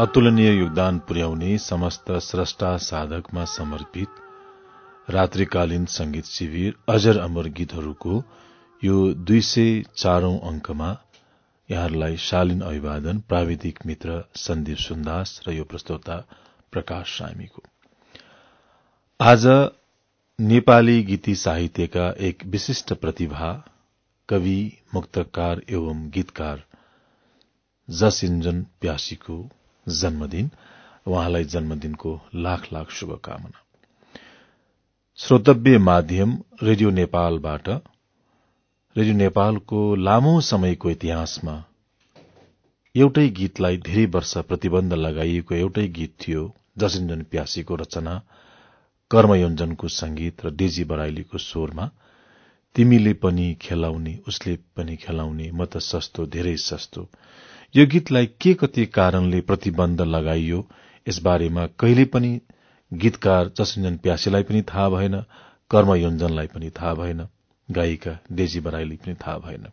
अतुलनीय योगदान पुर्याउने समस्त स्रष्टा साधकमा समर्पित रात्रिकालीन संगीत शिविर अजर अमर गीतहरूको यो दुई सय चारौं अंकमा यहाँहरूलाई शालीन अभिवादन प्राविधिक मित्र सन्दीप सुन्दास र यो प्रस्तोता प्रकाश सामीको। आज नेपाली गीती साहित्यका एक विशिष्ट प्रतिभा कवि मुक्तकार एवं गीतकार जसिन्जन प्यासीको जन्मदिन उहाँलाई जन्मदिनको लाख लाख शुभकामना। श्रोतव्य माध्यम रेडियो नेपालबाट। रेडियो नेपालको लामो समयको इतिहासमा एउटै गीतलाई धेरै वर्ष प्रतिबन्ध लगाइएको एउटै गीत थियो जसिन्जन प्यासीको रचना कर्मयोञ्जनको संगीत र डेजी बराइलीको स्वरमा। तिमीले पनि खेलाउने उसले पनि खेलाउने म त सस्तो धेरै सस्तो। यो गीतलाई के कति कारणले प्रतिबन्ध लगाइयो? यसबारेमा कहिले पनि गीतकार जसिन्जन प्यासीलाई पनि थाहा भएन कर्मयोञ्जनलाई पनि थाहा भएन गायिका डेजी बराइली पनि थाहा भएन।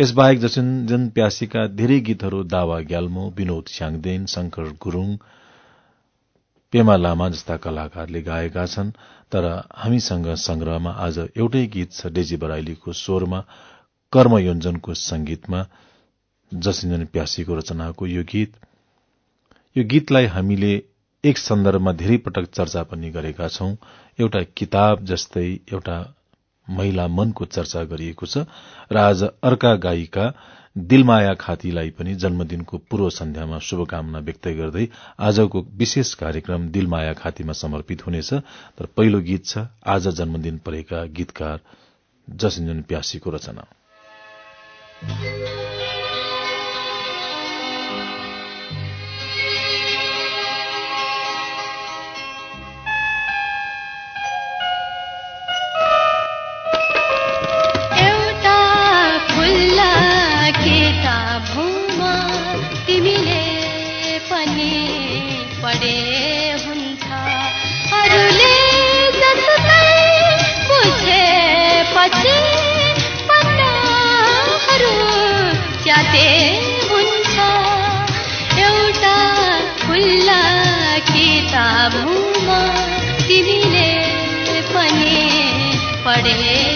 यसबाहेक जसिन्जन प्यासीका धेरै गीतहरू दावा ग्याल्मो विनोद स्याङदेन शंकर गुरूङ पेमा लामा जस्ता कलाकारले गाएका छन् तर हामीसँग संग्रहमा आज एउटै गीत छ डेजी बराइलीको स्वरमा कर्मयोञ्जनको संगीतमा। जसिन्जन प्यासीको रचनाको यो गीत यो गीतलाई हामीले एक सन्दर्भमा धेरै पटक चर्चा पनि गरेका छौं। एउटा किताब जस्तै एउटा महिला मनको चर्चा गरिएको छ र आज अर्का गायिका दिलमाया खातीलाई पनि जन्मदिनको पूर्व सन्ध्यामा शुभकामना व्यक्त गर्दै आजको विशेष कार्यक्रम दिलमाया खातीमा समर्पित हुनेछ। तर पहिलो गीत छ आज जन्मदिन परेका गीतकार जसिन्जन प्यासीको रचना। पनि पढे हुन्छ। अरूले जसकै बुझे पछि पत्ताहरू च्याते हुन्छ। एउटा खुल्ला किताबमा तिमीले पनि पढे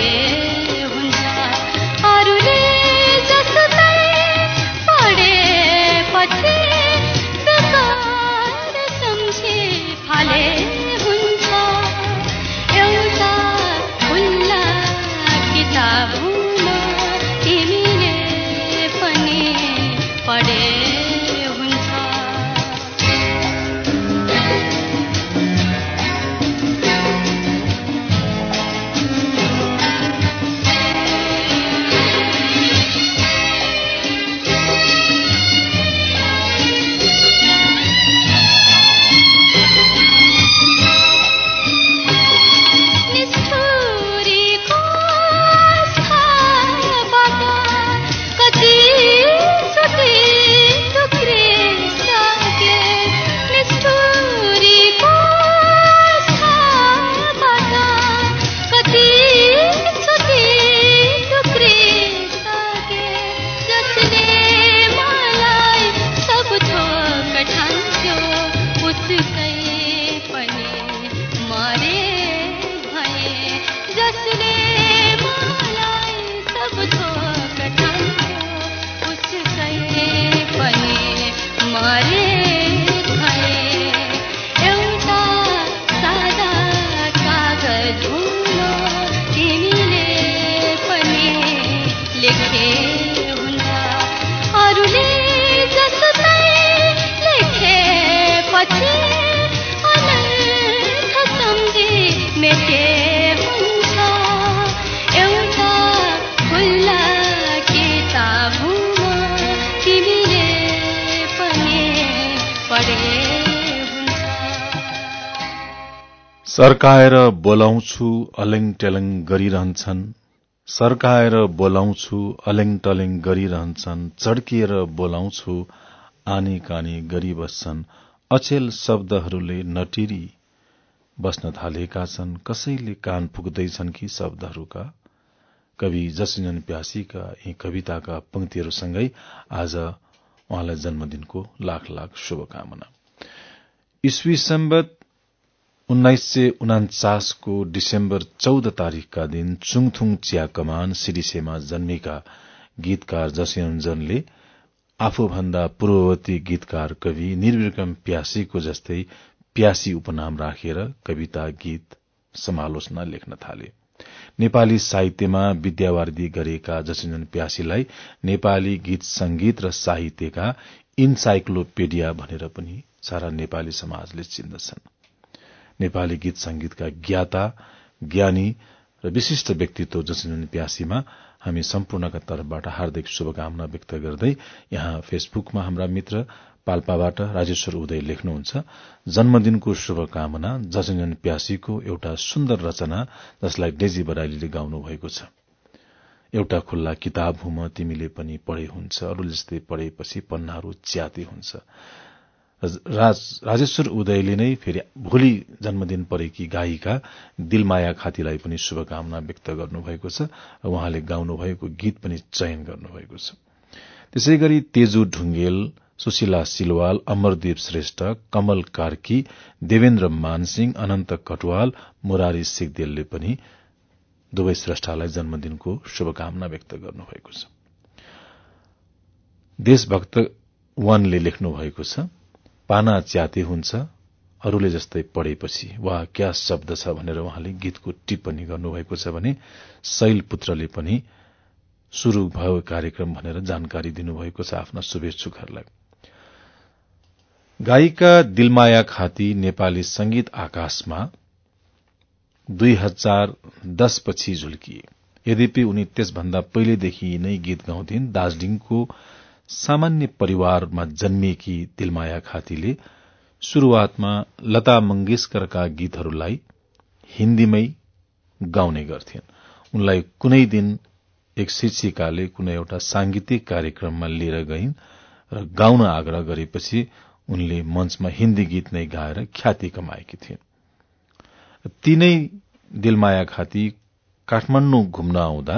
रे सर्काएर बोलाउँछु अलेङ टेलेङ गरिरहन्छन्। सर्काएर बोलाउँछु अलेङ टलेङ गरिरहन्छन्। चड्किएर बोलाउँछु आनी कानी गरिबस्छन्। अचेल शब्दहरूले नटिरी बस्न थालेका छन्। कसैले कान पुग्दैछन् कि शब्दहरूका? कवि जसिनन प्यासीका यी कविताका पंक्तिहरूसँगै आज उहाँलाई जन्मदिनको लाख लाख शुभकामना। ईस्वी सम्बत उन्नाइस सय उनाचासको डिसेम्बर चौध तारीकका दिन चुङथुङ चिया कमान सिडिसेमा जन्मेका गीतकार जसिरञ्जनले आफूभन्दा पूर्ववर्ती गीतकार कवि निर्विक्रम प्यासीको जस्तै प्यासी उपनाम राखेर कविता गीत समालोचना लेख्न थाले। नेपाली साहित्यमा विद्यावारिधि गरेका जसिन्जन प्यासीलाई नेपाली गीत संगीत र साहित्यका इन्साइक्लोपेडिया भनेर पनि सारा नेपाली समाजले चिन्दछन्। नेपाली गीत संगीतका ज्ञाता ज्ञानी र विशिष्ट व्यक्तित्व जसिन्जन प्यासीमा हामी सम्पूर्णका तर्फबाट हार्दिक शुभकामना व्यक्त गर्दै यहाँ फेसबुकमा हाम्रा मित्र पाल्पाबाट राजेश्वर उदय लेख्नुहुन्छ। जन्मदिनको शुभकामना जसञ्जन प्यासीको एउटा सुन्दर रचना जसलाई डेजी बराइलीले गाउनु भएको छ। एउटा खुल्ला किताब हुम तिमीले पनि पढे हुन्छ। अरू जस्तै पढेपछि पन्नाहरू च्याते हुन्छ। राजेश्वर उदयले नै फेरि भोलि जन्मदिन परेकी गायिका दिलमाया खातीलाई पनि शुभकामना व्यक्त गर्नुभएको छ उहाँले गाउनुभएको गीत पनि चयन गर्नुभएको छ। त्यसै गरी तेजु ढुङ्गेल सुशीला सिलवाल अमरदीप श्रेष्ठ कमल कार्की देवेन्द्र मानसिंह अनन्त कटवाल मुरारी सिगदेलले पनि दुवै श्रेष्ठलाई जन्मदिनको शुभकामना व्यक्त गर्नुभएको छ। देशभक्त वानले लेख्नु भएको छ पाना च्याते हुन्छ अरूले जस्तै पढेपछि। वा क्या शब्द छ भनेर उहाँले गीतको टिप्पणी गर्नुभएको छ भने शैल पुत्रले पनि शुरू भयो कार्यक्रम भनेर जानकारी दिनुभएको छ आफ्ना शुभेच्छुकहरूलाई। गायिका दिलमाया खाती नेपाली संगीत आकाशमा दुई हजार दस पछि झुल्किए। यद्यपि उनी त्यसभन्दा पहिलेदेखि नै गीत गाउँथिन् दार्जीलिङको सामान्य परिवारमा जन्मिएकी दिलमाया खातीले शुरूआतमा लता मंगेशकरका गीतहरूलाई हिन्दीमै गाउने गर्थिन्। उनलाई कुनै दिन एक शिक्षिकाले कुनै एउटा सांगीतिक कार्यक्रममा लिएर गइन् र गाउन आग्रह गरेपछि उनले मञ्चमा हिन्दी गीत नै गाएर ख्याति कमाएकी थिइन्। तीनै दिलमाया खाती काठमाण्डु घुम्न आउँदा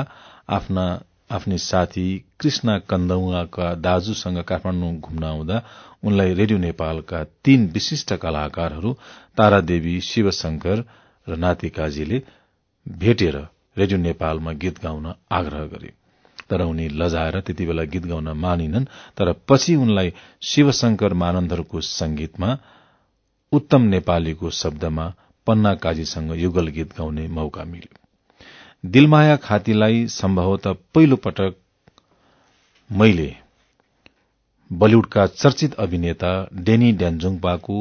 आफ्ना आफ्नै साथी कृष्ण कन्दुवाका दाजुसँग काठमाण्डु घुम्न आउँदा उनलाई रेडियो नेपालका तीन विशिष्ट कलाकारहरू तारादेवी शिवशंकर र नातिकाजीले भेटेर रेडियो नेपालमा गीत गाउन आग्रह गरे। तर उनी लजाएर त्यति बेला गीत गाउन मानिनन् तर पछि उनलाई शिवशंकर मानन्दहरूको संगीतमा उत्तम नेपालीको शब्दमा पन्ना काजीसँग युगल गीत गाउने मौका मिल्यो। दिलमाया खातीलाई सम्भवत पहिलो पटक मैले बलिउडका चर्चित अभिनेता डेनी ड्यान्जुङपाको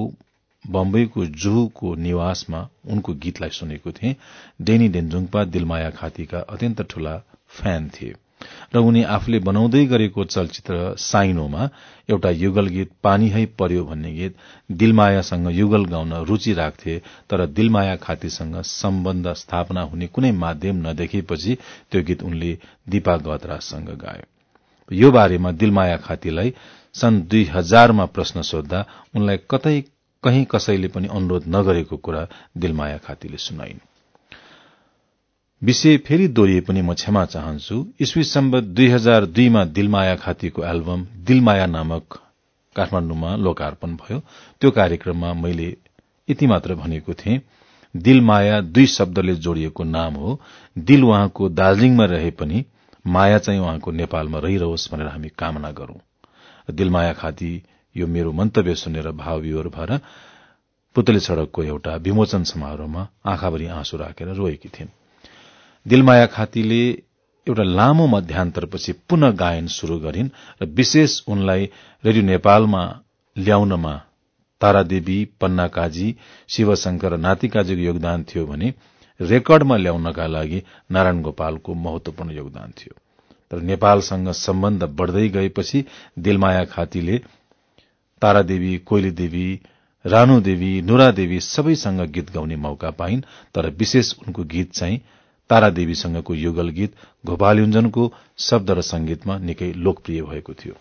बम्बईको जुहूको निवासमा उनको गीतलाई सुनेको थिएँ। डेनी डेन्जुङपा दिलमाया खातीका अत्यन्त ठूला फ्यान थिए। र उनी आफूले बनाउँदै गरेको चलचित्र साइनोमा एउटा युगल गीत पानी है पर्यो भन्ने गीत दिलमायासँग युगल गाउन रूचि राख्थे तर दिलमाया खातीसँग सम्बन्ध स्थापना हुने कुनै माध्यम नदेखेपछि त्यो गीत उनले दीपा गतराजसँग गायो। यो बारेमा दिलमाया खातीलाई सन् दुई हजारमा प्रश्न सोद्धा उनलाई कतै कहीँ कसैले पनि अनुरोध नगरेको कुरा दिलमाया खातीले सुनाइन्। विषय फेरि दोहोरिए पनि म क्षमा चाहन्छु। ईस्वी सम्बत दुई हजार दुईमा दिलमाया खातीको एल्बम दिलमाया नामक काठमाण्डुमा लोकार्पण भयो। त्यो कार्यक्रममा मैले यति मात्र भनेको थिएँ दिलमाया दुई शब्दले जोडिएको नाम हो। दिल उहाँको दार्जीलिङमा रहे पनि माया चाहिँ उहाँको नेपालमा रहिरहोस् भनेर हामी कामना गरौं। दिलमाया खाती यो मेरो मन्तव्य सुनेर भावविवर भएर पुतली सड़कको एउटा विमोचन समारोहमा आँखाभरि आँसु राखेर रोएकी थिइन्। दिलमाया खातीले एउटा लामो मध्यान्तरपछि पुनः गायन शुरू गरिन् र विशेष उनलाई रेडियो नेपालमा ल्याउनमा तारादेवी पन्ना काजी शिवशंकर नातिकाजीको योगदान थियो भने रेकर्डमा ल्याउनका लागि नारायण गोपालको महत्वपूर्ण योगदान थियो। तर नेपालसँग सम्बन्ध बढ़दै गएपछि दिलमाया खातीले तारादेवी कोइली देवी रानु देवी नुरा देवी सबैसँग गीत गाउने मौका पाइन् तर विशेष उनको गीत चाहिँ तारा देवीसँगको युगल गीत घोपालयुञ्जनको शब्द र संगीतमा निकै लोकप्रिय भएको थियो।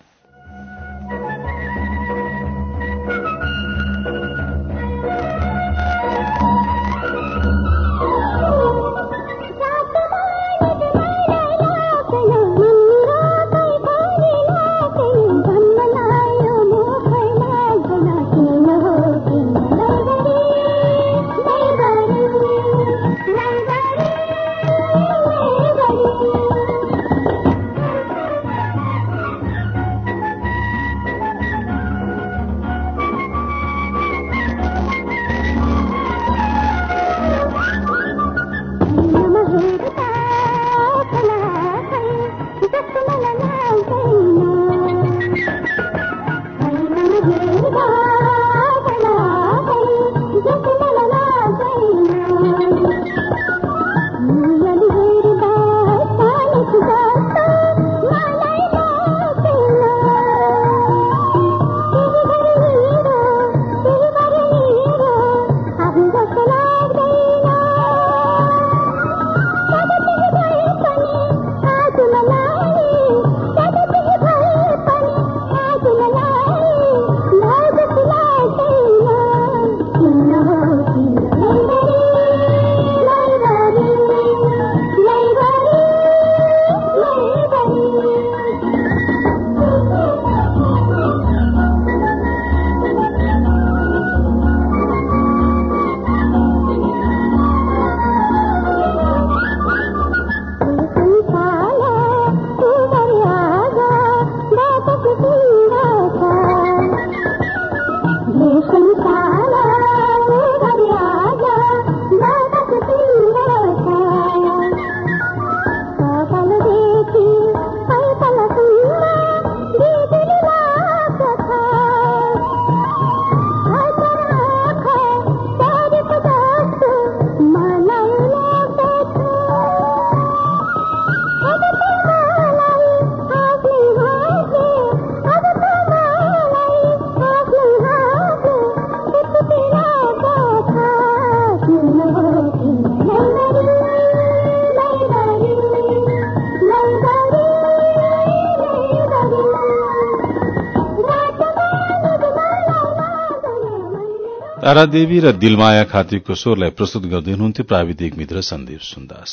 तारादेवी र दिलमाया खातीको स्वरलाई प्रस्तुत गर्दै हुनुहुन्थ्यो प्राविधिक मित्र सन्दीप सुन्दास।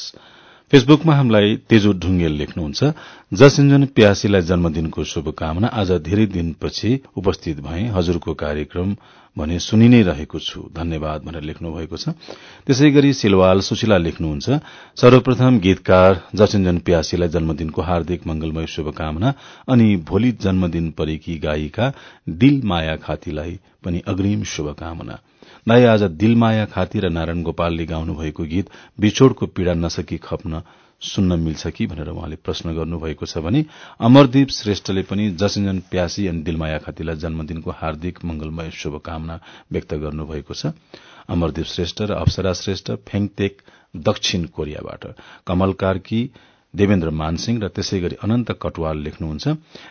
फेसबुकमा हामीलाई तेजो ढुङ्गेल लेख्नुहुन्छ जसिन्जन प्यासीलाई जन्मदिनको शुभकामना आज धेरै दिनपछि उपस्थित भए। हजुरको कार्यक्रम भने सुनि नै रहेको छु। धन्यवाद भनेर लेख्नु भएको छ। त्यसै गरी सिलवाल सुशीला लेख्नुहुन्छ सर्वप्रथम गीतकार जसिन्जन प्यासीलाई जन्मदिनको हार्दिक मंगलमय शुभकामना अनि भोलि जन्मदिन परेकी गायिका दिल माया खातीलाई पनि अग्रिम शुभकामना। दाई आज दिलमाया खाती र नारायण गोपालले गाउनु भएको गीत बिछोड़को पीड़ा नसकी खप्न सुन्न मिल्छ कि भनेर उहाँले प्रश्न गर्नुभएको छ भने अमरदीप श्रेष्ठले पनि जसिन्जन प्यासी अनि दिलमाया खातीलाई जन्मदिनको हार्दिक मंगलमय शुभकामना व्यक्त गर्नुभएको छ। अमरदीप श्रेष्ठ र अप्सरा श्रेष्ठ फेङतेक दक्षिण कोरियाबाट। कमल कार्की देवेन्द्र मानसिंह र त्यसै गरी अनन्त कटवाल लेख्नुहुन्छ।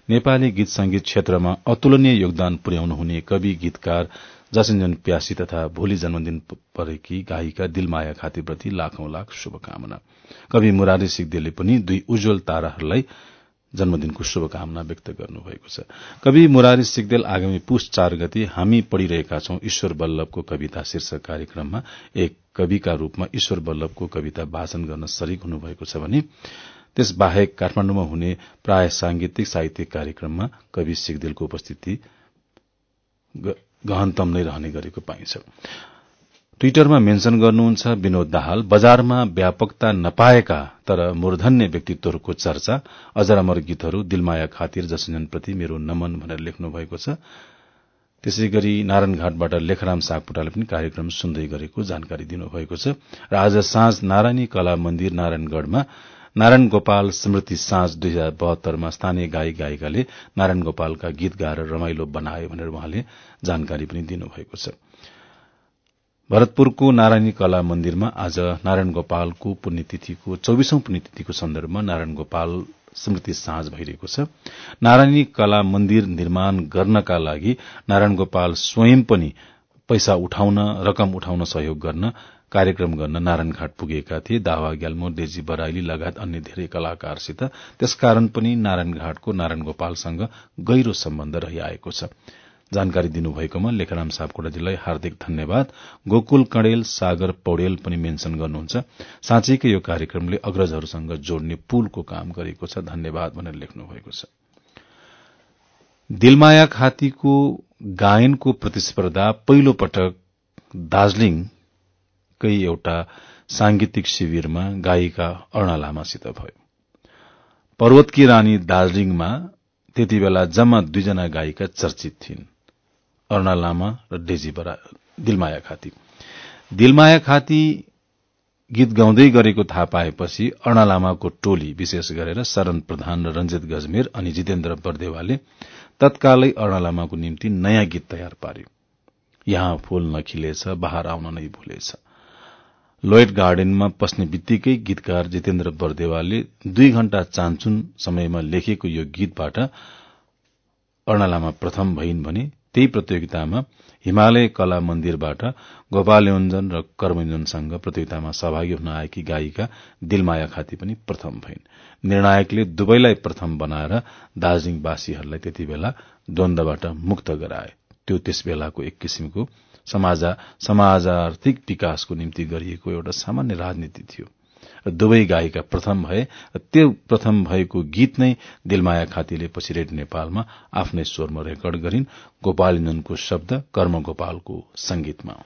नेपाली गीत संगीत क्षेत्रमा अतुलनीय योगदान पुर्याउनु हुने कवि गीतकार जसिन्जन प्यासी तथा भोलि जन्मदिन परेकी गायिका दिलमाया खातीप्रति लाखौं लाख शुभकामना। कवि मुरारी सिगदेलले पनि दुई उज्जवल ताराहरूलाई जन्मदिनको शुभकामना व्यक्त गर्नुभएको छ। कवि मुरारी सिगदेल आगामी पुष चार गति हामी पढ़िरहेका छौं ईश्वर बल्लभको कविता शीर्षक कार्यक्रममा। एक कविका रूपमा ईश्वर बल्लभको कविता वाचन गर्न सरिक हुनुभएको छ भने त्यसबाहेक काठमाण्डुमा हुने प्राय सांगीतिक साहित्यिक कार्यक्रममा कवि सिगदेलको उपस्थिति गहनतम नै रहने गरेको पाइन्छ। ट्वीटरमा मेन्शन गर्नुहुन्छ विनोद दाहाल बजारमा व्यापकता नपाएका तर मूर्धन्य व्यक्तित्वहरूको चर्चा अजर गीतहरू दिलमाया खातिर जसजनप्रति मेरो नमन भनेर लेख्नु भएको छ। त्यसै गरी नारायणघाटबाट लेखराम सागपुटाले पनि कार्यक्रम सुन्दै गरेको जानकारी दिनुभएको छ। र आज साँझ नारायणी कला मन्दिर नारायणगढ़मा नारायण गोपाल स्मृति साँझ दुई हजार बहत्तरमा स्थानीय गायक गायिकाले नारायण गोपालका गीत गाएर रमाइलो बनाए भनेर उहाँले जानकारी पनि दिनुभएको छ। भरतपुरको नारायणी कला मन्दिरमा आज नारायण गोपालको पुण्यतिथिको चौविसौं पुण्यतिथिको सन्दर्भमा नारायण गोपाल स्मृति साँझ भइरहेको छ। नारायणी कला मन्दिर निर्माण गर्नका लागि नारायण गोपाल स्वयं पनि पैसा उठाउन रकम उठाउन सहयोग गर्न कार्यक्रम गर्न नारायणघाट पुगेका थिए। दावा ग्याल्मो डेजी बराइली लगायत अन्य धेरै कलाकारसित त्यसकारण पनि नारायणघाटको नारायण गोपालसँग गहिरो सम्बन्ध रहिआएको छ। जानकारी दिनुभएकोमा लेखराम सापकोटाजीलाई हार्दिक धन्यवाद। गोकुल कणेल सागर पौडेल पनि मेन्शन गर्नुहुन्छ। साँच्चैकै यो कार्यक्रमले अग्रजहरूसँग जोड्ने पुलको काम गरेको छ। धन्यवाद भनेर लेख्नु भएको छ। दिलमाया खातीको गायनको प्रतिस्पर्धा पहिलो पटक दार्जीलिङकै एउटा सांगीतिक शिविरमा गायिका अर्ण लामासित भयो। पर्वतकी रानी दार्जीलिङमा त्यति बेला जम्मा दुईजना गायिका चर्चित थिइन्। अरूणा लामा र डेजी बरा दिलमाया खाती। दिलमाया खाती गीत गाउँदै गरेको थाहा पाएपछि अरूणा लामाको टोली विशेष गरेर शरण प्रधान र रंजित गजमेर अनि जितेन्द्र बर्देवाले तत्कालै अरूणा लामाको निम्ति नयाँ गीत तयार पार्यो। यहाँ फूल नखिलेछ बहार आउन नै भुलेछ। लोयड गार्डनमा पस्ने बित्तिकै गीतकार जितेन्द्र बर्देवालले दुई घण्टा चान्चुन समयमा लेखेको यो गीतबाट अरूणा लामा प्रथम भइन् भने त्यही प्रतियोगितामा हिमालय कला मन्दिरबाट गोपाल योन्जन र कर्मयोजनसँग प्रतियोगितामा सहभागी हुन आएकी गायिका दिलमाया खाती पनि प्रथम भइन्। निर्णायकले दुवैलाई प्रथम बनाएर दार्जीलिङवासीहरूलाई त्यति बेला द्वन्दबाट मुक्त गराए। त्यो त्यस बेलाको एक किसिमको समाजार्थिक विकासको निम्ति गरिएको एउटा सामान्य राजनीति थियो। र दुवै गायिका प्रथम भए र त्यो प्रथम भएको गीत नै दिलमाया खातीले पछि रेड नेपालमा आफ्नै स्वरमा रेकर्ड गरिन् गोपालिननको शब्द कर्म गोपालको संगीतमा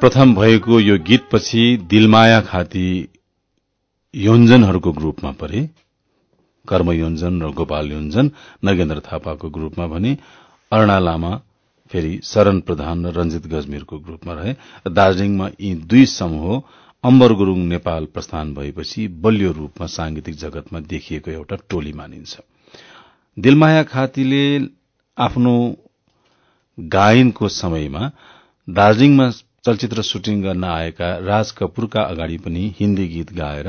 प्रथम भएको यो गीतपछि दिलमाया खाती योन्जनहरूको ग्रुपमा परे कर्म योन्जन र गोपाल योन्जन नगेन्द्र थापाको ग्रुपमा भने अरूणा लामा फेरि शरण प्रधान र रंजित गजमेरको ग्रुपमा रहे। दार्जीलिङमा यी दुई समूह अम्बर गुरूङ नेपाल प्रस्थान भएपछि बलियो रूपमा सांगीतिक जगतमा देखिएको एउटा टोली मानिन्छ। दिलमाया खातीले आफ्नो गायनको समयमा दार्जीलिङमा चलचित्र शुटिङ गर्न आएका राज कपूरका अगाडि पनि हिन्दी गीत गाएर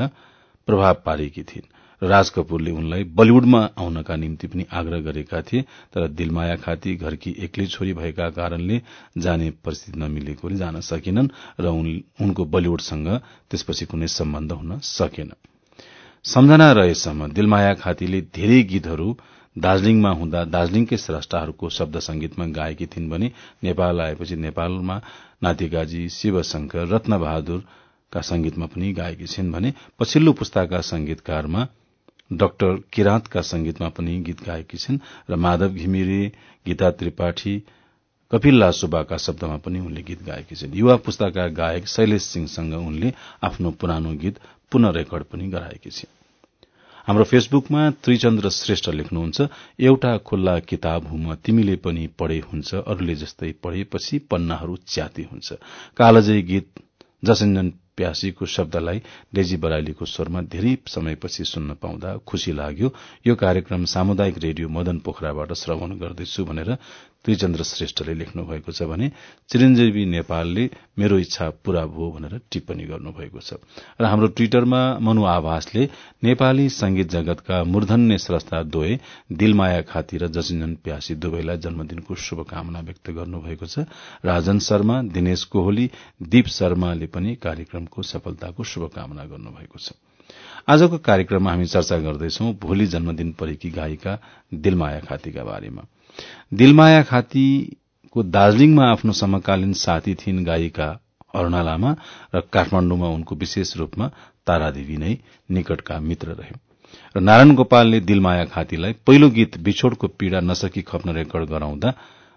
प्रभाव पारेकी थिइन् राज कपूरले उनलाई बलिउडमा आउनका निम्ति पनि आग्रह गरेका थिए तर दिलमाया खाती घरकी एक्लै छोरी भएका कारणले जाने परिस्थिति नमिलेकोले जान सकेनन् र उनको बलिउडसँग त्यसपछि कुनै सम्बन्ध हुन सकेन। सम्झना रहेसम्म दिलमाया खातीले धेरै गीतहरू दार्जीलिङमा हुँदा दार्जीलिङकै श्रष्टाहरूको शब्द संगीतमा गाएकी थिइन् भने नेपाल आएपछि नेपालमा नातिकाजी शिवशंकर रत्न बहादुरका संगीतमा पनि गाएकी छिन् भने पछिल्लो पुस्ताका संगीतकारमा डाक्टर किराँतका संगीतमा पनि गीत गाएकी छिन् र माधव घिमिरे गीता त्रिपाठी कपिल्ला सुब्बाका शब्दमा पनि उनले गीत गाएकी छिन्। युवा पुस्ताका गायक शैलेश सिंहसँग उनले आफ्नो पुरानो गीत पुनः रेकर्ड पनि गराएकी छिन्। हाम्रो फेसबुकमा त्रिचन्द्र श्रेष्ठ लेख्नुहुन्छ एउटा खुल्ला किताब हुम तिमीले पनि पढे हुन्छ अरूले जस्तै पढेपछि पन्नाहरू च्याती हुन्छ। कालजय गीत जसञ्जन प्यासीको शब्दलाई डेजी बरालीको स्वरमा धेरै समयपछि सुन्न पाउँदा खुशी लाग्यो। यो कार्यक्रम सामुदायिक रेडियो मदन पोखराबाट श्रवण गर्दैछु भनेर त्रिचन्द्र श्रेष्ठले लेख्नु भएको छ भने चिरञ्जीवी नेपालले मेरो इच्छा पूरा भयो भनेर टिप्पणी गर्नुभएको छ। र हाम्रो ट्वीटरमा मनु आभासले नेपाली संगीत जगतका मूर्धन्य स्रष्टा दोए दिलमाया खाती र जसिन्जन प्यासी दुवैलाई जन्मदिनको शुभकामना व्यक्त गर्नुभएको छ। राजन शर्मा दिनेश कोहली दीप शर्माले पनि कार्यक्रमको सफलताको शुभकामना गर्नुभएको छ। आजको कार्यक्रममा हामी चर्चा गर्दैछौ भोलि जन्मदिन परेकी गायिका दिलमाया खातीका बारेमा। दिलमाया खातीको दार्जीलिङमा आफ्नो समकालीन साथी थिइन् गायिका अरूणा लामा र काठमाण्डुमा उनको विशेष रूपमा तारादेवी नै निकटका मित्र रहे। र नारायण गोपालले दिलमाया खातीलाई पहिलो गीत बिछोड़को पीड़ा नसकी खप्न रेकर्ड गराउँदा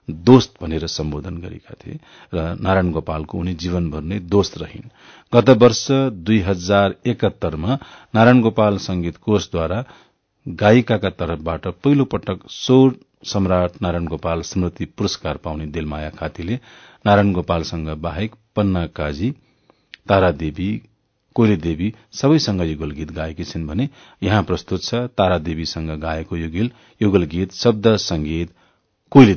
दोस्त भनेर सम्बोधन गरेका थिए र नारायण गोपालको उनी जीवनभर नै दोस्त रहिन्। गत वर्ष दुई हजार एकहत्तरमा नारायण गोपाल संगीत कोषद्वारा गायिकाका तर्फबाट पहिलो पटक सौर सम्राट नारायण गोपाल स्मृति पुरस्कार पाउने दिलमाया खातीले नारायण गोपालसँग बाहेक पन्ना काजी तारादेवी कोइली देवी सबैसँग युगल गीत गाएकी छिन् भने यहाँ प्रस्तुत छ तारादेवीसँग गाएको युगल गीत शब्द संगीत कोइली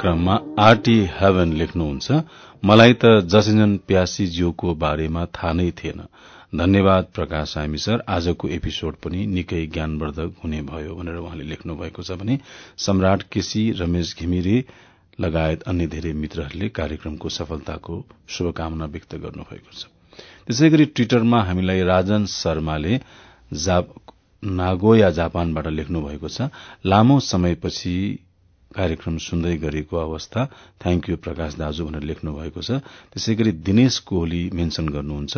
क्रममा आरटी हेभन लेख्नुहुन्छ। मलाई त जसिन्जन प्यासीज्यूको बारेमा थाहा नै थिएन। धन्यवाद प्रकाश हामी सर। आजको एपिसोड पनि निकै ज्ञानवर्धक हुने भयो भनेर उहाँले लेख्नु भएको छ भने सम्राट केसी रमेश घिमिरे लगायत अन्य धेरै मित्रहरूले कार्यक्रमको सफलताको शुभकामना व्यक्त गर्नुभएको छ। त्यसै गरी ट्विटरमा हामीलाई राजन शर्माले नागोया जापानबाट लेख्नु भएको छ। लामो समयपछि कार्यक्रम सुन्दै गरेको अवस्था। थ्याङ्क यू प्रकाश दाजु भनेर लेख्नु भएको छ। त्यसै गरी दिनेश कोहली मेन्सन गर्नुहुन्छ।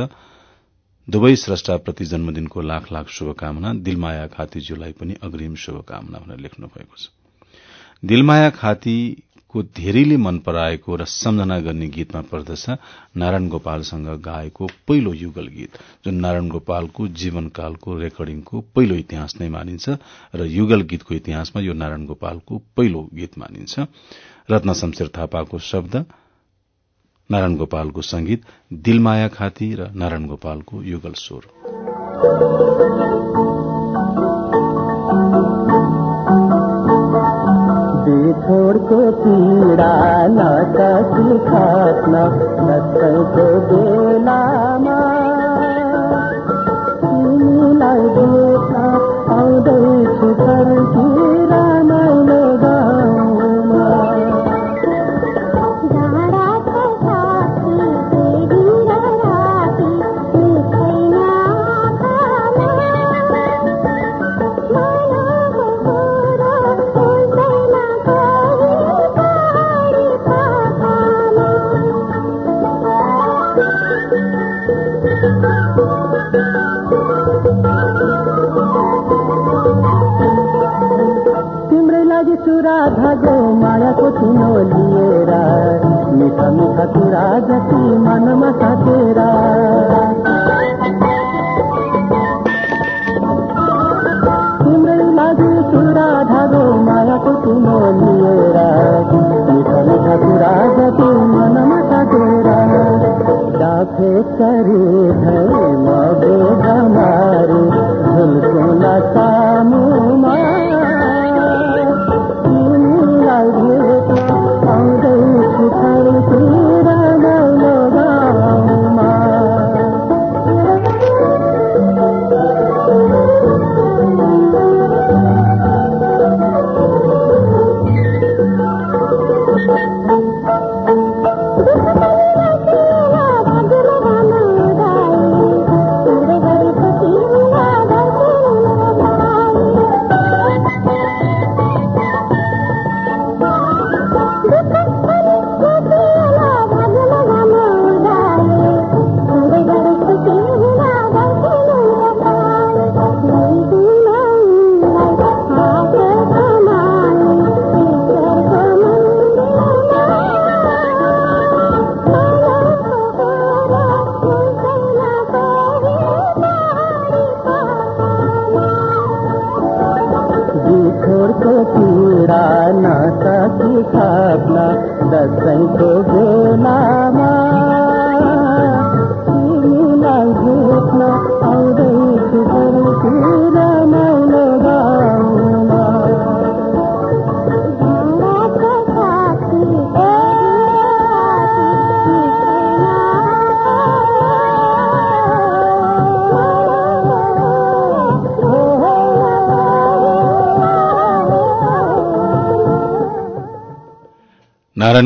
दुवै स्रष्टाप्रति जन्मदिनको लाख लाख शुभकामना। दिलमाया खातीज्यूलाई पनि अग्रिम शुभकामना भनेर लेख्नु भएको छ। दिलमाया खाती को धेरैले मन पराएको र सम्झना गर्ने गीतमा पर्दछ नारायण गोपालसँग गाएको पहिलो युगल गीत जुन नारायण गोपालको जीवनकालको रेकर्डिङको पहिलो इतिहास नै मानिन्छ र युगल गीतको इतिहासमा यो नारायण गोपालको पहिलो गीत मानिन्छ। रत्न शमशेर थापाको शब्द नारायण गोपालको संगीत दिलमाया खाती र नारायण गोपालको युगल स्वर। छोड़ को पीड़ा न कस खातना न कस बेला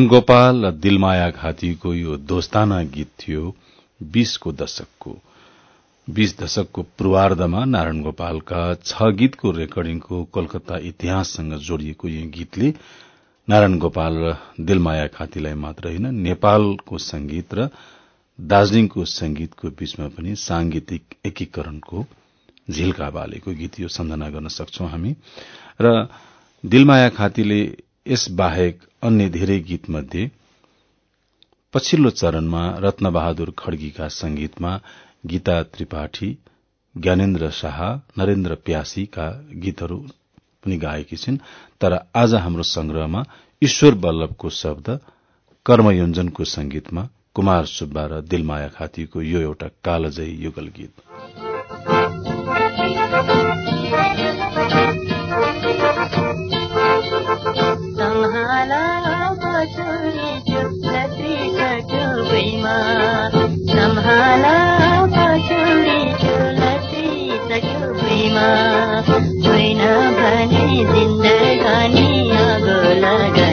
गोपाल र दिलमाया घातीको यो दोस्ताना गीत थियो बीसको दशकको। बीस दशकको पूर्वार्धमा नारायण गोपालका छ गीतको रेकर्डिङको कोलकाता इतिहाससँग जोडिएको यो गीतले नारायण गोपाल र दिलमाया खातीलाई मात्र होइन नेपालको संगीत र दार्जीलिङको संगीतको बीचमा पनि सांगीतिक एकीकरणको झिल्का बालेको गीत यो सम्झना गर्न सक्छौ हामी। र दिलमाया खातीले यस बाहेक अन्य धेरै गीत मध्ये पछिल्लो चरणमा रत्न बहादुर खड्गीका संगीतमा गीता त्रिपाठी ज्ञानेन्द्र शाह नरेन्द्र प्यासीका गीतहरू पनि गाएकी छिन् तर आज हाम्रो संग्रहमा ईश्वर बल्लभको शब्द कर्मयोजनको संगीतमा कुमार सुब्बा र दिलमाया खातीको यो एउटा कालजयी युगल गीत। छैन भने जिन्दगानी आगो लगाइदिन्छु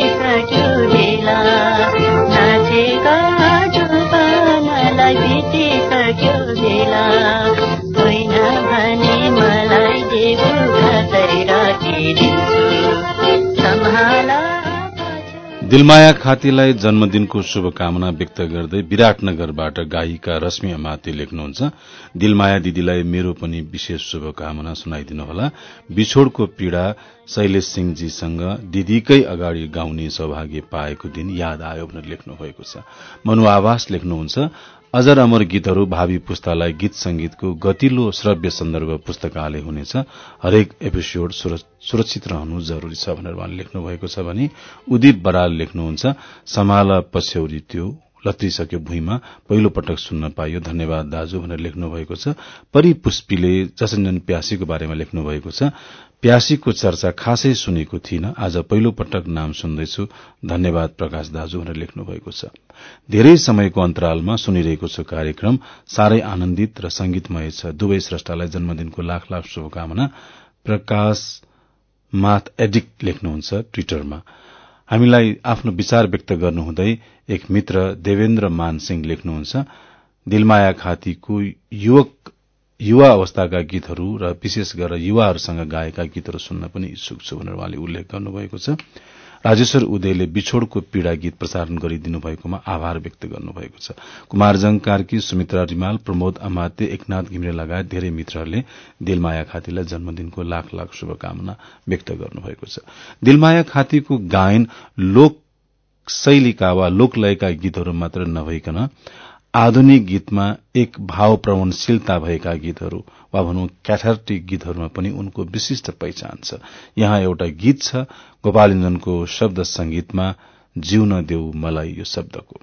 सके दिलमाया खातीलाई जन्मदिनको शुभकामना व्यक्त गर्दै विराटनगरबाट गायिका रश्मि अमाते लेख्नुहुन्छ। दिलमाया दिदीलाई मेरो पनि विशेष शुभकामना सुनाइदिनुहोला। बिछोड़को पीड़ा शैलेश सिंहजीसँग दिदीकै अगाडि गाउने सौभाग्य पाएको दिन याद आयो भनेर लेख्नु भएको छ। मनु आवास लेख्नुहुन्छ। अजर अमर गीतहरू भावी पुस्तालाई गीत संगीतको गतिलो श्रव्य सन्दर्भ पुस्तकालय हुनेछ। हरेक एपिसोड सुरक्षित रहनु जरूरी छ भनेर उहाँले लेख्नु भएको छ भने उदित बराल लेख्नुहुन्छ समाला पछ्यौरी त्यो लत्रिसक्यो भुइँमा पहिलो पटक सुन्न पाइयो धन्यवाद दाजु भनेर लेख्नु भएको छ परिपुष्पीले जसञ्जन प्यासीको बारेमा लेख्नु भएको छ। प्यासीको चर्चा खासै सुनेको थिइन। आज पहिलो पटक नाम सुन्दैछु। धन्यवाद प्रकाश दाजु भनेर लेख्नु भएको छ। धेरै समयको अन्तरालमा सुनिरहेको छु कार्यक्रम साह्रै आनन्दित र संगीतमय छ। दुवै श्रेष्ठालाई जन्मदिनको लाख लाख शुभकामना। प्रकाश माथ एडिक्ट लेख्नुहुन्छ ट्विटरमा। हामीलाई आफ्नो विचार व्यक्त गर्नुहुँदै एक मित्र देवेन्द्र मान सिंह लेख्नुहुन्छ दिलमाया खातीको युवक युवा अवस्थाका गीतहरू र विशेष गरेर युवाहरूसँग गाएका गीतहरू सुन्न पनि इच्छुक छु भनेर उहाँले उल्लेख गर्नुभएको छ। राजेश्वर उदयले बिछोड़को पीड़ा गीत प्रसारण गरिदिनु भएकोमा आभार व्यक्त गर्नुभएको छ। कुमारजङ कार्की सुमित्रा रिमाल प्रमोद अमाते एकनाथ घिमिरे लगायत धेरै मित्रहरूले दिलमाया खातीलाई जन्मदिनको लाख लाख शुभकामना व्यक्त गर्नुभएको छ। दिलमाया खातीको गायन लोक शैलीका वा लोकलयका गीतहरू मात्र नभइकन आधुनिक गीतमा एक भाव प्रवणशीलता भएका गीतहरू वा भनौं क्याथार्टिक गीतहरूमा पनि उनको विशिष्ट पहिचान छ। यहाँ एउटा गीत छ गोपालिन्दनको शब्द संगीतमा जिउन देऊ मलाई यो शब्दको।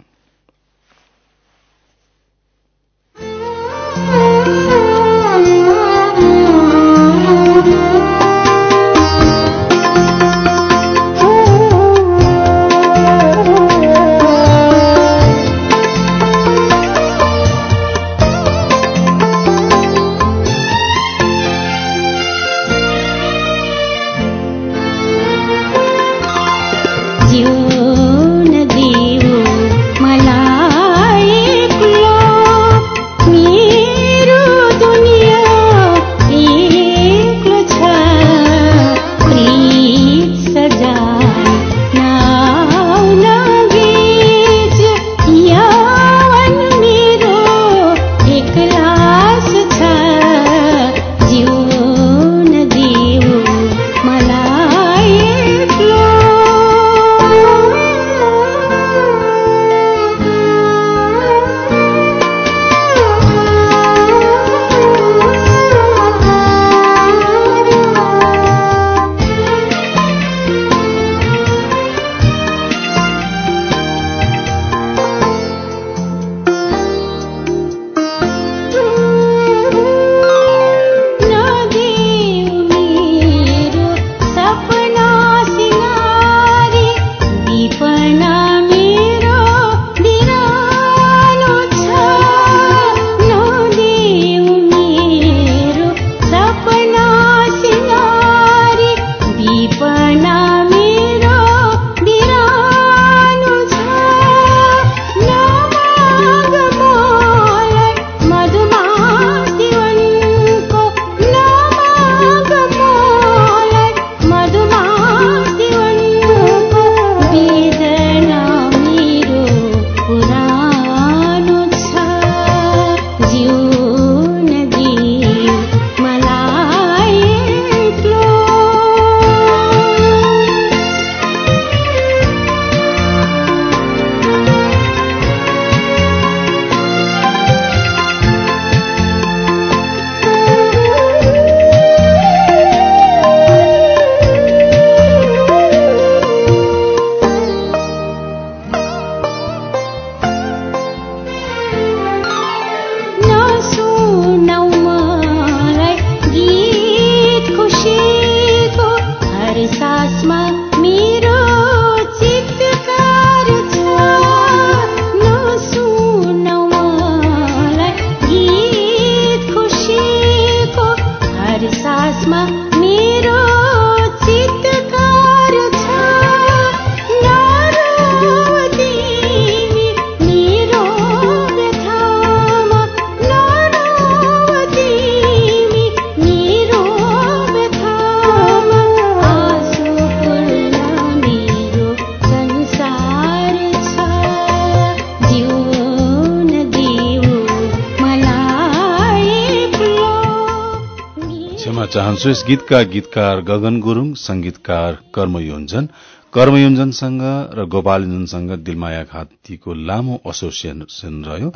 यस गीतका गीतकार गगन गुरूङ संगीतकार कर्मयोञ्जन। कर्मयोञ्जनसँग र गोपालयोञ्जनसँग दिलमाया घातीको लामो एसोसिएसन रह्यो।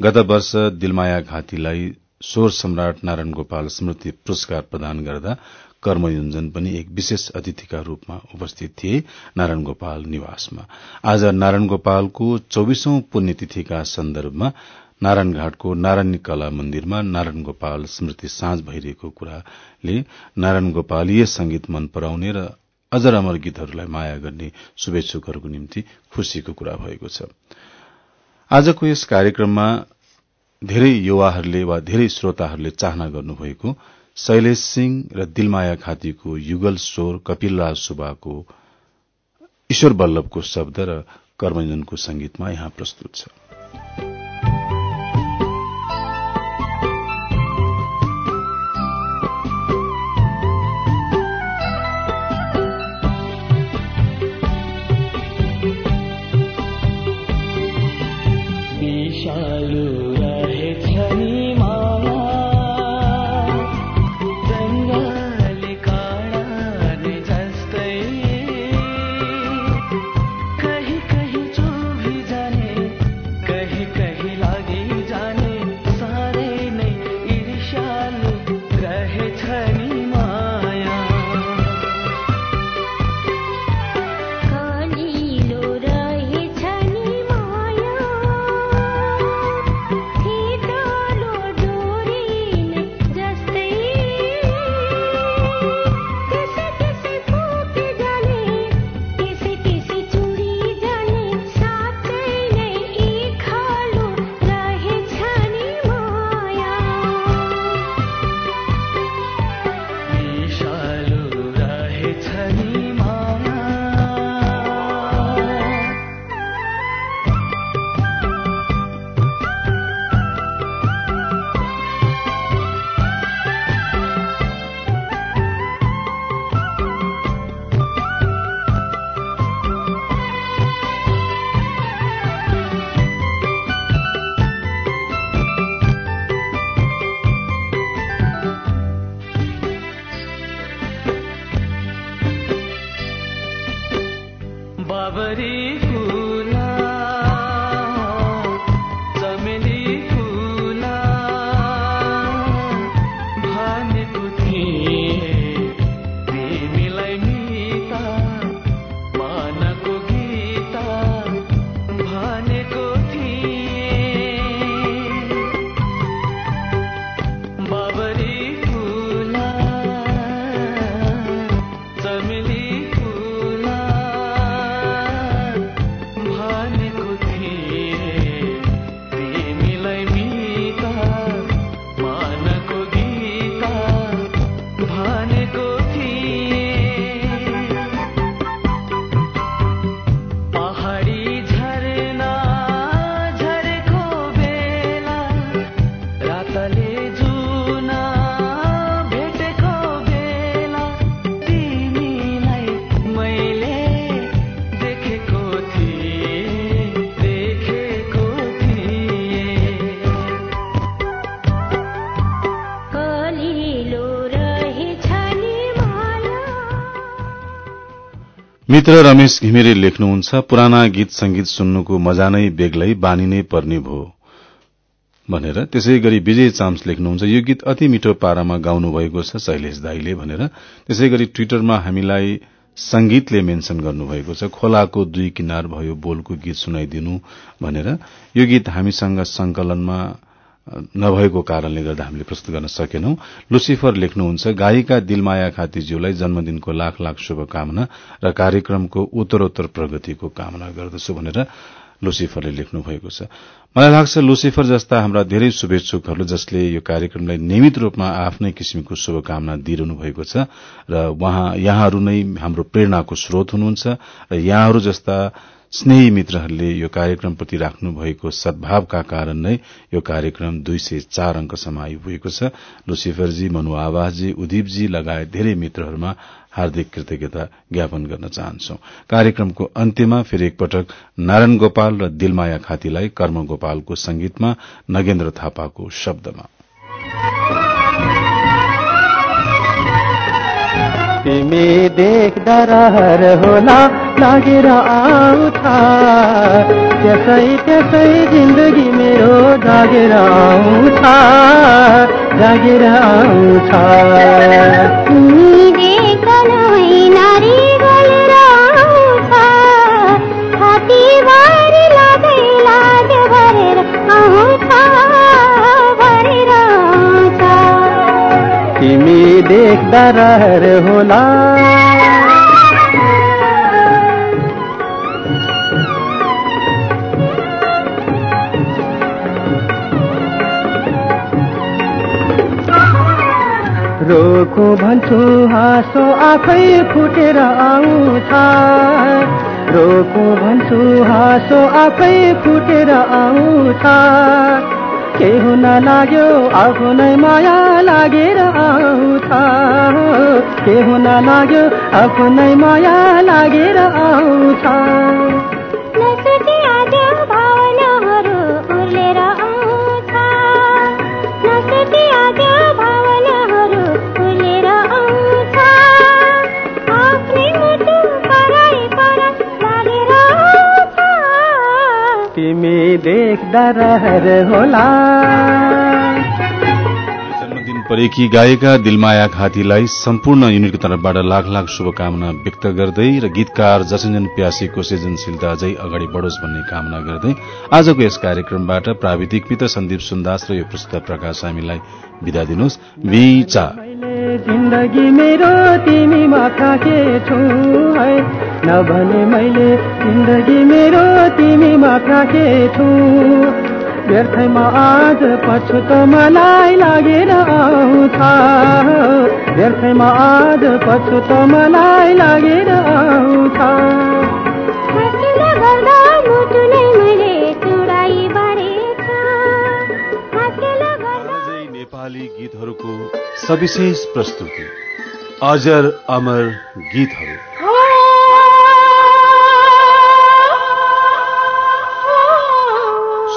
गत वर्ष दिलमाया घातीलाई स्वर सम्राट नारायण गोपाल स्मृति पुरस्कार प्रदान गर्दा कर्मयोञ्जन पनि एक विशेष अतिथिका रूपमा उपस्थित थिए नारायण गोपाल निवासमा। आज नारायण गोपालको चौविसौं पुण्यतिथिका सन्दर्भमा नारायणघाटको नारायणी कला मन्दिरमा नारायण गोपाल स्मृति साँझ भइरहेको कुराले नारायण गोपालीय संगीत मन पराउने र अजर अमर गीतहरूलाई माया गर्ने शुभेच्छुकहरूको निम्ति खुशीको कुरा भएको छ। आजको यस कार्यक्रममा धेरै युवाहरूले वा धेरै श्रोताहरूले चाहना गर्नुभएको शैलेश सिंह र दिलमाया खातीको युगल स्वर कपिलराज सुब्बाको ईश्वर बल्लभको शब्द र कर्मजनको संगीतमा यहाँ प्रस्तुत छ। मित्र रमेश घिमिरे लेख्नुहुन्छ पुराना गीत संगीत सुन्नुको मजा नै बेग्लै बानी नै पर्ने भो। भनेर त्यसै गरी विजय चाम्स लेख्नुहुन्छ यो गीत अति मिठो पारामा गाउनु भएको छ शैलेश दाईले भनेर। त्यसै गरी ट्विटरमा हामीलाई संगीतले मेन्शन गर्नुभएको छ खोलाको दुई किनार भयो बोलको गीत सुनाइदिनु भनेर। यो गीत हामीसँग संकलनमा नभएको कारणले गर्दा हामीले प्रस्तुत गर्न सकेनौं। लुसिफर लेख्नुहुन्छ गायिका दिलमाया खातीज्यूलाई जन्मदिनको लाख लाख शुभकामना र कार्यक्रमको उत्तरोत्तर प्रगतिको कामना गर्दछु भनेर लुसिफरले लेख्नु भएको छ। मलाई लाग्छ लुसिफर जस्ता हाम्रा धेरै शुभेच्छुकहरू जसले यो कार्यक्रमलाई नियमित रूपमा आफ्नै किसिमको शुभकामना दिइरहनु भएको छ र यहाँहरू नै हाम्रो प्रेरणाको स्रोत हुनुहुन्छ। र यहाँहरू जस्ता स्नेही मित्रहरूले यो कार्यक्रमप्रति राख्नु भएको सद्भावका कारण नै यो कार्यक्रम दुई सय चार अंकसम्म आइपुगेको छ। लुसिफरजी मनु आवासजी उदीपजी लगायत धेरै मित्रहरूमा हार्दिक कृतज्ञता ज्ञापन गर्न चाहन्छौ। कार्यक्रमको अन्त्यमा फेरि एकपटक नारायण गोपाल र दिलमाया खातीलाई कर्म गोपालको संगीतमा नगेन्द्र थापाको शब्दमा। तिमी देख्दा रहर होला लागेर आउँछ त्यसै त्यसै जिन्दगी मेरो जागेर आउँछ जागेर आउँछ देख्दा रहर होला। रोको भन्छु हाँसो आफै फुटेर आउँछ। रोको भन्छु हाँसो आफै फुटेर आउँछ। के हुन लाग्यो आफ्नै माया लागेर आउँछ। के हुन लाग्यो आफ्नै माया लागेर आउँछ। देख्दा रहर होला। जन्मदिन परेकी गायिका दिलमाया घातीलाई सम्पूर्ण युनिटको तर्फबाट लाख लाख शुभकामना व्यक्त गर्दै र गीतकार जसञ्जन प्यासीको सृजनशीलता अझै अगाडि बढोस् भन्ने कामना गर्दै आजको यस कार्यक्रमबाट प्राविधिक मित्र सन्दीप सुन्दास र यो प्रस्तुत प्रकाश हामीलाई विदा दिनुहोस्। जिन्दगी मेरो नभने मैले जिन्दगी मेरो तिमीमा फ्याँकेछु व्यर्थमा आज पछुतो मलाई लागेर आउँछ। व्यर्थमा आज पछुतो मलाई लागेर आउँछ। नेपाली गीतहरूको सविशेष प्रस्तुति। अजर अमर गीतहरू।